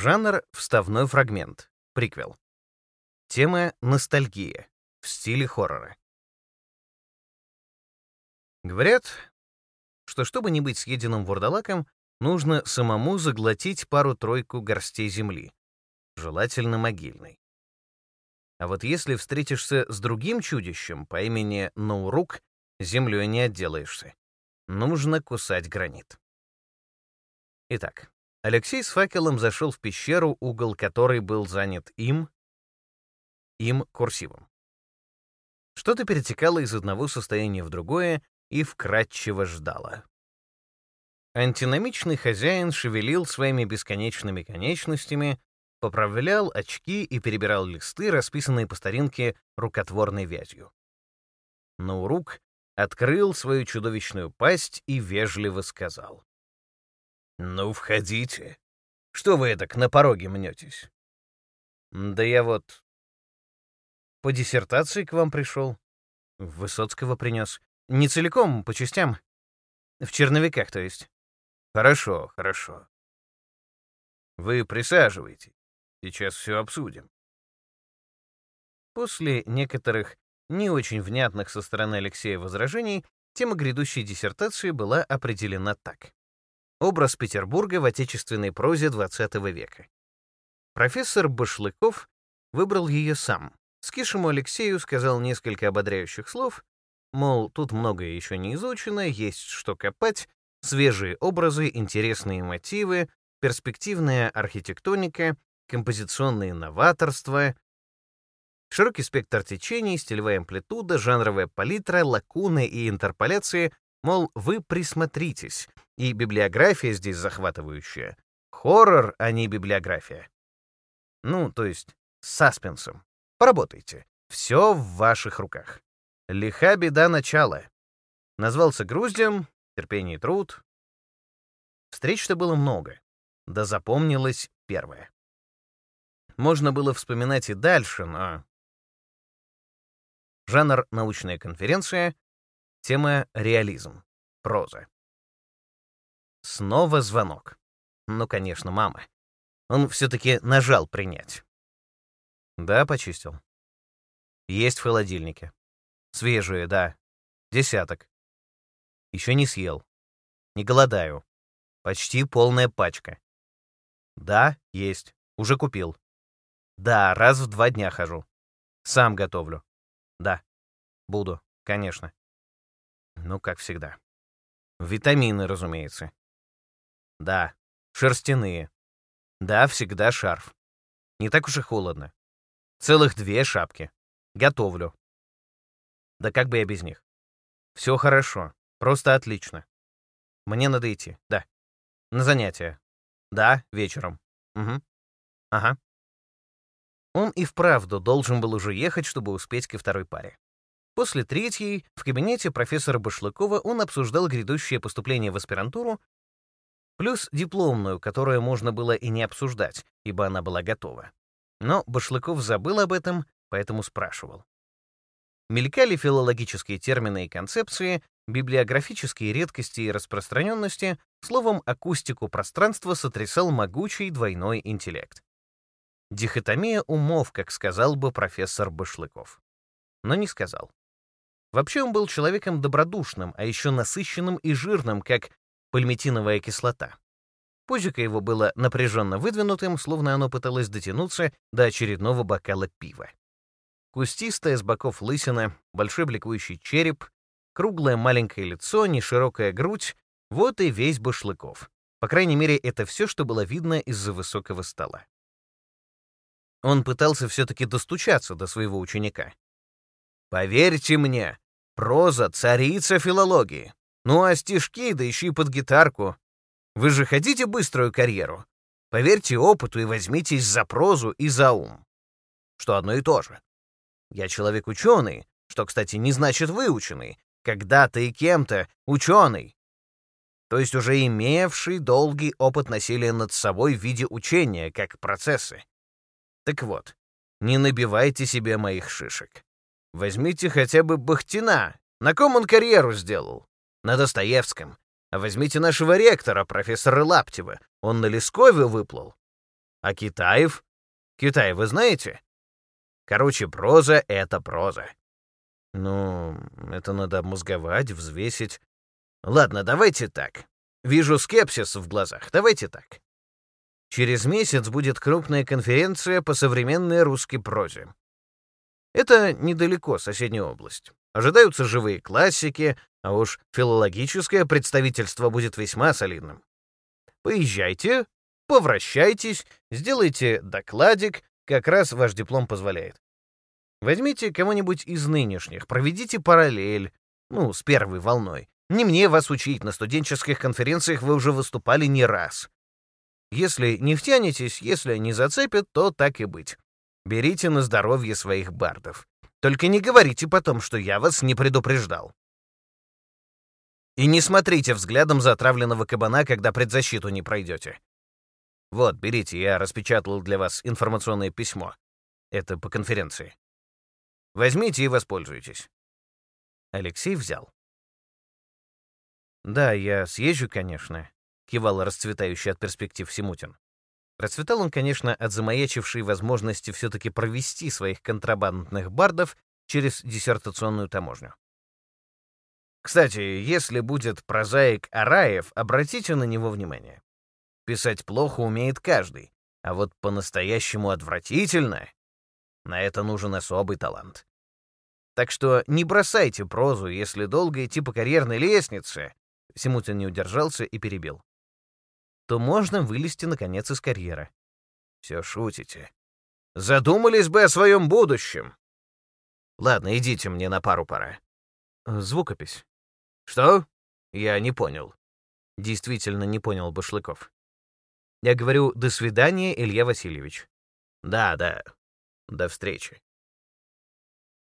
Жанр — вставной фрагмент, приквел. Тема — ностальгия, в стиле хоррора. Говорят, что чтобы не быть съеденным вурдалаком, нужно самому заглотить пару-тройку горстей земли, желательно могильной. А вот если встретишься с другим чудищем по имени Наурук, землей не отделаешься. Нужно кусать гранит. Итак, Алексей с факелом зашел в пещеру, угол которой был занят им, им курсивом. Что-то перетекало из одного состояния в другое и вкратчиво ждало. Антиномичный хозяин шевелил своими бесконечными конечностями, поправлял очки и перебирал листы, расписанные по старинке рукотворной вязью. Наурук открыл свою чудовищную пасть и вежливо сказал. «Ну, входите. Что вы так на пороге мнетесь?» «Да я вот по диссертации к вам пришел. Высоцкого принес. Не целиком, по частям. В черновиках, то есть». «Хорошо, хорошо. Вы присаживайтесь. Сейчас все обсудим». После некоторых не очень внятных со стороны Алексея возражений, тема грядущей диссертации была определена так. Образ Петербурга в отечественной прозе XX века. Профессор Башлыков выбрал ее сам. Скишему Алексею сказал несколько ободряющих слов, мол, тут многое еще не изучено, есть что копать, свежие образы, интересные мотивы, перспективная архитектоника, композиционное новаторство, широкий спектр течений, стилевая амплитуда, жанровая палитра, лакуны и интерполяции, мол, вы присмотритесь, и библиография здесь захватывающая. Хоррор, а не библиография. Ну, то есть с саспенсом. Поработайте. Все в ваших руках. Лиха беда начала. Назвался груздем, терпение и труд. Встреч-то было много. Да запомнилось первое. Можно было вспоминать и дальше, но... Жанр — научная конференция, тема — реализм, проза. Снова звонок. Ну, конечно, мама. Он все-таки нажал принять. Да, почистил. Есть в холодильнике. Свежие, да. Десяток. Еще не съел. Не голодаю. Почти полная пачка. Да, есть. Уже купил. Да, раз в два дня хожу. Сам готовлю. Да. Буду, конечно. Ну, как всегда. Витамины, разумеется. Да, шерстяные. Да, всегда шарф. Не так уж и холодно. Целых две шапки. Готовлю. Да как бы я без них? Все хорошо. Просто отлично. Мне надо идти. Да. На занятия. Да, вечером. Угу. Ага. Он и вправду должен был уже ехать, чтобы успеть ко второй паре. После третьей в кабинете профессора Башлыкова он обсуждал грядущее поступление в аспирантуру плюс дипломную, которую можно было и не обсуждать, ибо она была готова. Но Башлыков забыл об этом, поэтому спрашивал. Мелькали филологические термины и концепции, библиографические редкости и распространенности, словом, акустику пространства сотрясал могучий двойной интеллект. Дихотомия умов, как сказал бы профессор Башлыков. Но не сказал. Вообще он был человеком добродушным, а еще насыщенным и жирным, как пальмитиновая кислота. Пузико его было напряженно выдвинутым, словно оно пыталось дотянуться до очередного бокала пива. Кустистая с боков лысина, большой бликующий череп, круглое маленькое лицо, неширокая грудь — вот и весь Башлыков. По крайней мере, это все, что было видно из-за высокого стола. Он пытался все-таки достучаться до своего ученика. «Поверьте мне, проза — царица филологии. Ну а стишки, да еще и под гитарку. Вы же хотите быструю карьеру? Поверьте опыту и возьмитесь за прозу и за ум. Что одно и то же. Я человек ученый, что, кстати, не значит выученный. Когда-то и кем-то ученый. То есть уже имевший долгий опыт насилия над собой в виде учения, как процессы. Так вот, не набивайте себе моих шишек. Возьмите хотя бы Бахтина. На ком он карьеру сделал? На Достоевском. А возьмите нашего ректора, профессора Лаптева. Он на Лескове выплыл. А Китаев? Китай вы знаете? Короче, проза — это проза. Ну, это надо обмозговать, взвесить. Ладно, давайте так. Вижу скепсис в глазах. Давайте так. Через месяц будет крупная конференция по современной русской прозе. Это недалеко, соседняя область. Ожидаются живые классики, а уж филологическое представительство будет весьма солидным. Поезжайте, повращайтесь, сделайте докладик, как раз ваш диплом позволяет. Возьмите кого-нибудь из нынешних, проведите параллель, ну, с первой волной. Не мне вас учить, на студенческих конференциях вы уже выступали не раз. Если не втянетесь, если не зацепят, то так и быть. Берите на здоровье своих бардов. Только не говорите потом, что я вас не предупреждал. И не смотрите взглядом затравленного кабана, когда предзащиту не пройдете. Вот, берите, я распечатал для вас информационное письмо. Это по конференции. Возьмите и воспользуйтесь. Алексей взял. «Да, я съезжу, конечно», — кивал расцветающий от перспектив Симутин. Расцветал он, конечно, от замаячившей возможности все-таки провести своих контрабандных бардов через диссертационную таможню. Кстати, если будет прозаик Араев, обратите на него внимание. Писать плохо умеет каждый, а вот по-настоящему отвратительно — на это нужен особый талант. Так что не бросайте прозу, если долго идти по карьерной лестнице, Симутин не удержался и перебил. То можно вылезти, наконец, из карьеры. Все шутите. Задумались бы о своем будущем. Ладно, идите, мне на пару пора. Звукопись. Что? Я не понял. Действительно не понял Башлыков. Я говорю «до свидания, Илья Васильевич». Да, да. До встречи.